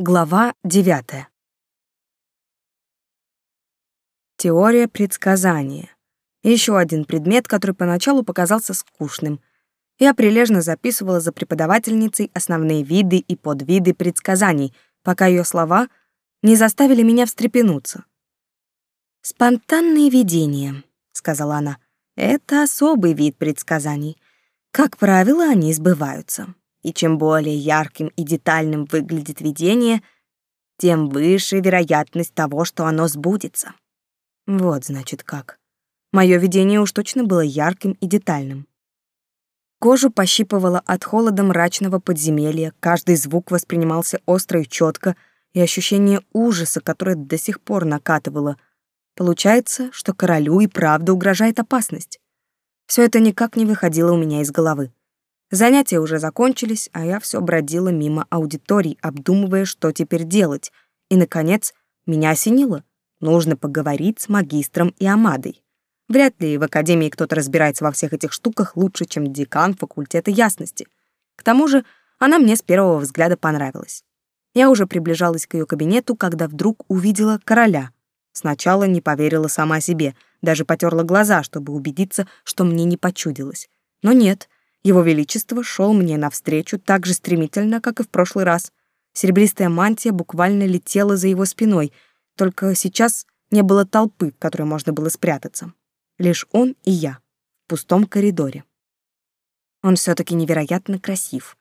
Глава девятая. Теория предсказания. Еще один предмет, который поначалу показался скучным. Я прилежно записывала за преподавательницей основные виды и подвиды предсказаний, пока ее слова не заставили меня встрепенуться. «Спонтанные видения», — сказала она, — «это особый вид предсказаний. Как правило, они сбываются и чем более ярким и детальным выглядит видение, тем выше вероятность того, что оно сбудется. Вот, значит, как. Мое видение уж точно было ярким и детальным. Кожу пощипывало от холода мрачного подземелья, каждый звук воспринимался остро и четко, и ощущение ужаса, которое до сих пор накатывало. Получается, что королю и правда угрожает опасность. Все это никак не выходило у меня из головы. Занятия уже закончились, а я все бродила мимо аудиторий, обдумывая, что теперь делать. И, наконец, меня осенило. Нужно поговорить с магистром и Амадой. Вряд ли в академии кто-то разбирается во всех этих штуках лучше, чем декан факультета ясности. К тому же, она мне с первого взгляда понравилась. Я уже приближалась к ее кабинету, когда вдруг увидела короля. Сначала не поверила сама себе, даже потерла глаза, чтобы убедиться, что мне не почудилось. Но нет — его Величество шел мне навстречу так же стремительно, как и в прошлый раз. Серебристая мантия буквально летела за его спиной, только сейчас не было толпы, в которой можно было спрятаться. Лишь он и я в пустом коридоре. Он все таки невероятно красив.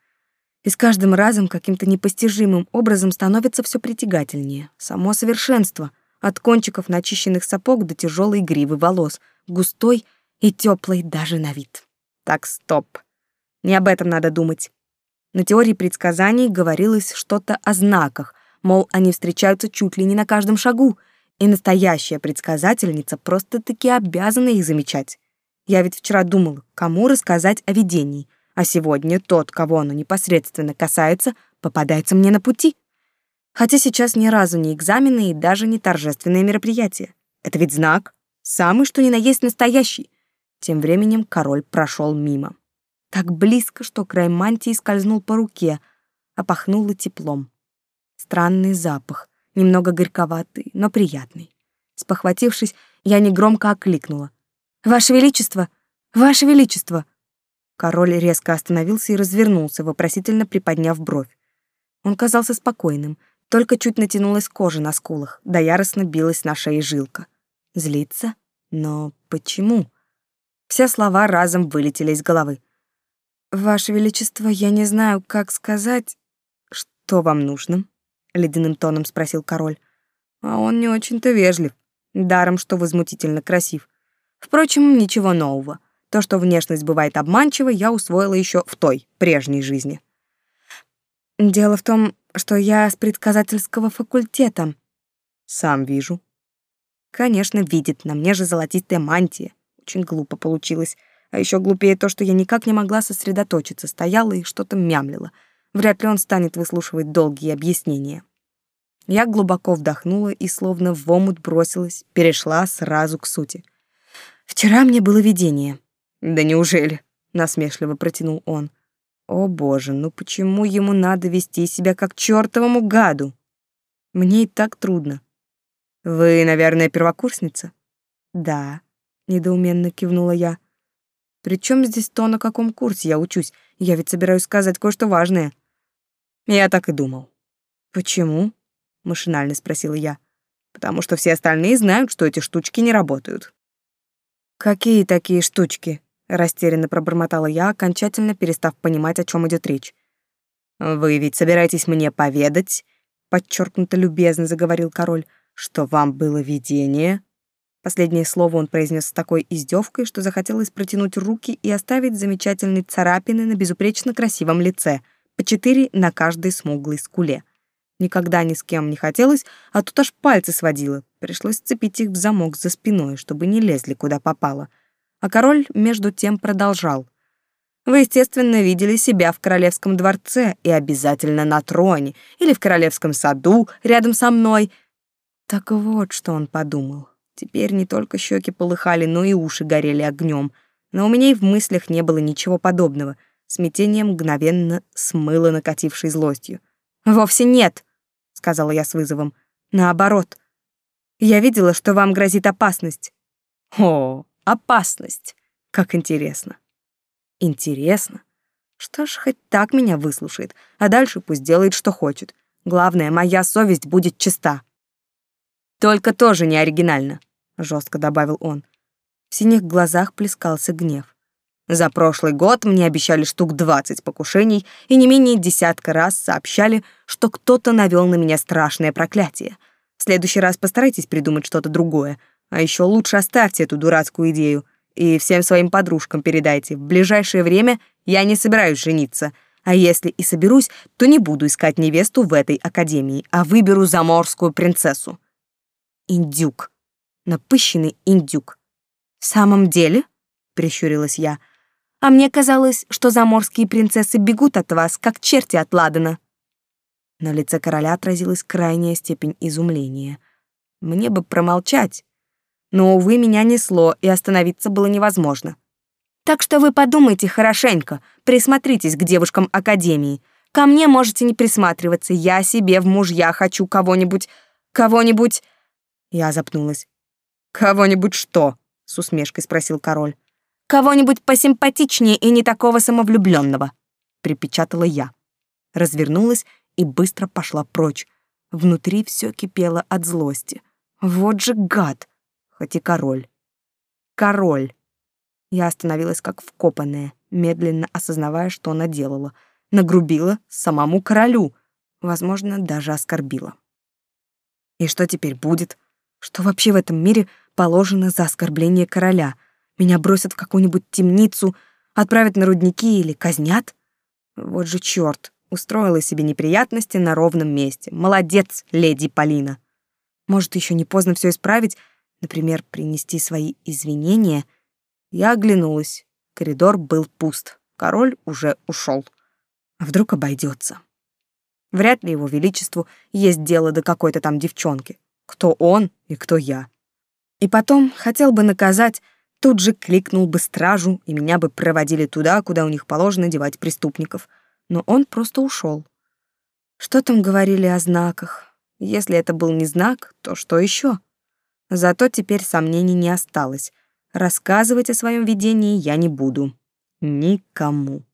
И с каждым разом каким-то непостижимым образом становится все притягательнее. Само совершенство, от кончиков начищенных сапог до тяжелой гривы волос, густой и теплой даже на вид. Так, стоп. Не об этом надо думать. На теории предсказаний говорилось что-то о знаках, мол, они встречаются чуть ли не на каждом шагу, и настоящая предсказательница просто-таки обязана их замечать. Я ведь вчера думал, кому рассказать о видении, а сегодня тот, кого оно непосредственно касается, попадается мне на пути. Хотя сейчас ни разу не экзамены и даже не торжественные мероприятия. Это ведь знак, самый что ни на есть настоящий. Тем временем король прошел мимо. Так близко, что край мантии скользнул по руке, а пахнуло теплом. Странный запах, немного горьковатый, но приятный. Спохватившись, я негромко окликнула. «Ваше Величество! Ваше Величество!» Король резко остановился и развернулся, вопросительно приподняв бровь. Он казался спокойным, только чуть натянулась кожа на скулах, да яростно билась на шее жилка. Злиться? Но почему? Все слова разом вылетели из головы. Ваше величество, я не знаю, как сказать, что вам нужно, ледяным тоном спросил король. А он не очень-то вежлив, даром что возмутительно красив. Впрочем, ничего нового. То, что внешность бывает обманчива, я усвоила еще в той, прежней жизни. Дело в том, что я с предсказательского факультета. Сам вижу. Конечно, видит, на мне же золотистая мантия. Очень глупо получилось. А еще глупее то, что я никак не могла сосредоточиться, стояла и что-то мямлила. Вряд ли он станет выслушивать долгие объяснения. Я глубоко вдохнула и словно в омут бросилась, перешла сразу к сути. «Вчера мне было видение». «Да неужели?» — насмешливо протянул он. «О боже, ну почему ему надо вести себя как чертовому гаду? Мне и так трудно». «Вы, наверное, первокурсница?» «Да», — недоуменно кивнула я. Причем здесь то, на каком курсе я учусь? Я ведь собираюсь сказать кое-что важное. Я так и думал. Почему? Машинально спросила я. Потому что все остальные знают, что эти штучки не работают. Какие такие штучки? Растерянно пробормотала я, окончательно перестав понимать, о чем идет речь. Вы ведь собираетесь мне поведать, подчеркнуто любезно заговорил король, что вам было видение, Последнее слово он произнес с такой издевкой, что захотелось протянуть руки и оставить замечательные царапины на безупречно красивом лице, по четыре на каждой смуглой скуле. Никогда ни с кем не хотелось, а тут аж пальцы сводило. Пришлось сцепить их в замок за спиной, чтобы не лезли куда попало. А король между тем продолжал. Вы, естественно, видели себя в королевском дворце и обязательно на троне или в королевском саду рядом со мной. Так вот, что он подумал. Теперь не только щеки полыхали, но и уши горели огнем. Но у меня и в мыслях не было ничего подобного. Смятение мгновенно смыло накатившей злостью. «Вовсе нет!» — сказала я с вызовом. Наоборот. Я видела, что вам грозит опасность. О, опасность. Как интересно. Интересно. Что ж, хоть так меня выслушает, а дальше пусть делает, что хочет. Главное, моя совесть будет чиста. Только тоже не оригинально, жестко добавил он. В синих глазах плескался гнев. За прошлый год мне обещали штук двадцать покушений и не менее десятка раз сообщали, что кто-то навел на меня страшное проклятие. В следующий раз постарайтесь придумать что-то другое, а еще лучше оставьте эту дурацкую идею и всем своим подружкам передайте. В ближайшее время я не собираюсь жениться, а если и соберусь, то не буду искать невесту в этой академии, а выберу заморскую принцессу. Индюк. Напыщенный индюк. В самом деле? Прищурилась я — а мне казалось, что заморские принцессы бегут от вас, как черти от Ладана. На лице короля отразилась крайняя степень изумления. Мне бы промолчать, но, увы, меня несло, и остановиться было невозможно. Так что вы подумайте хорошенько, присмотритесь к девушкам Академии. Ко мне можете не присматриваться, я себе в мужья хочу кого-нибудь... кого-нибудь... Я запнулась. «Кого-нибудь что?» — с усмешкой спросил король. Кого-нибудь посимпатичнее и не такого самовлюбленного, припечатала я. Развернулась и быстро пошла прочь. Внутри все кипело от злости. Вот же гад, хоть и король. Король. Я остановилась как вкопанная, медленно осознавая, что она делала. Нагрубила самому королю, возможно, даже оскорбила. И что теперь будет? Что вообще в этом мире положено за оскорбление короля — меня бросят в какую-нибудь темницу, отправят на рудники или казнят? Вот же чёрт, устроила себе неприятности на ровном месте. Молодец, леди Полина. Может, еще не поздно все исправить, например, принести свои извинения? Я оглянулась. Коридор был пуст. Король уже ушел. А вдруг обойдется? Вряд ли его величеству есть дело до какой-то там девчонки. Кто он и кто я. И потом хотел бы наказать, тут же кликнул бы стражу, и меня бы проводили туда, куда у них положено девать преступников. Но он просто ушел. Что там говорили о знаках? Если это был не знак, то что еще? Зато теперь сомнений не осталось. Рассказывать о своем видении я не буду. Никому.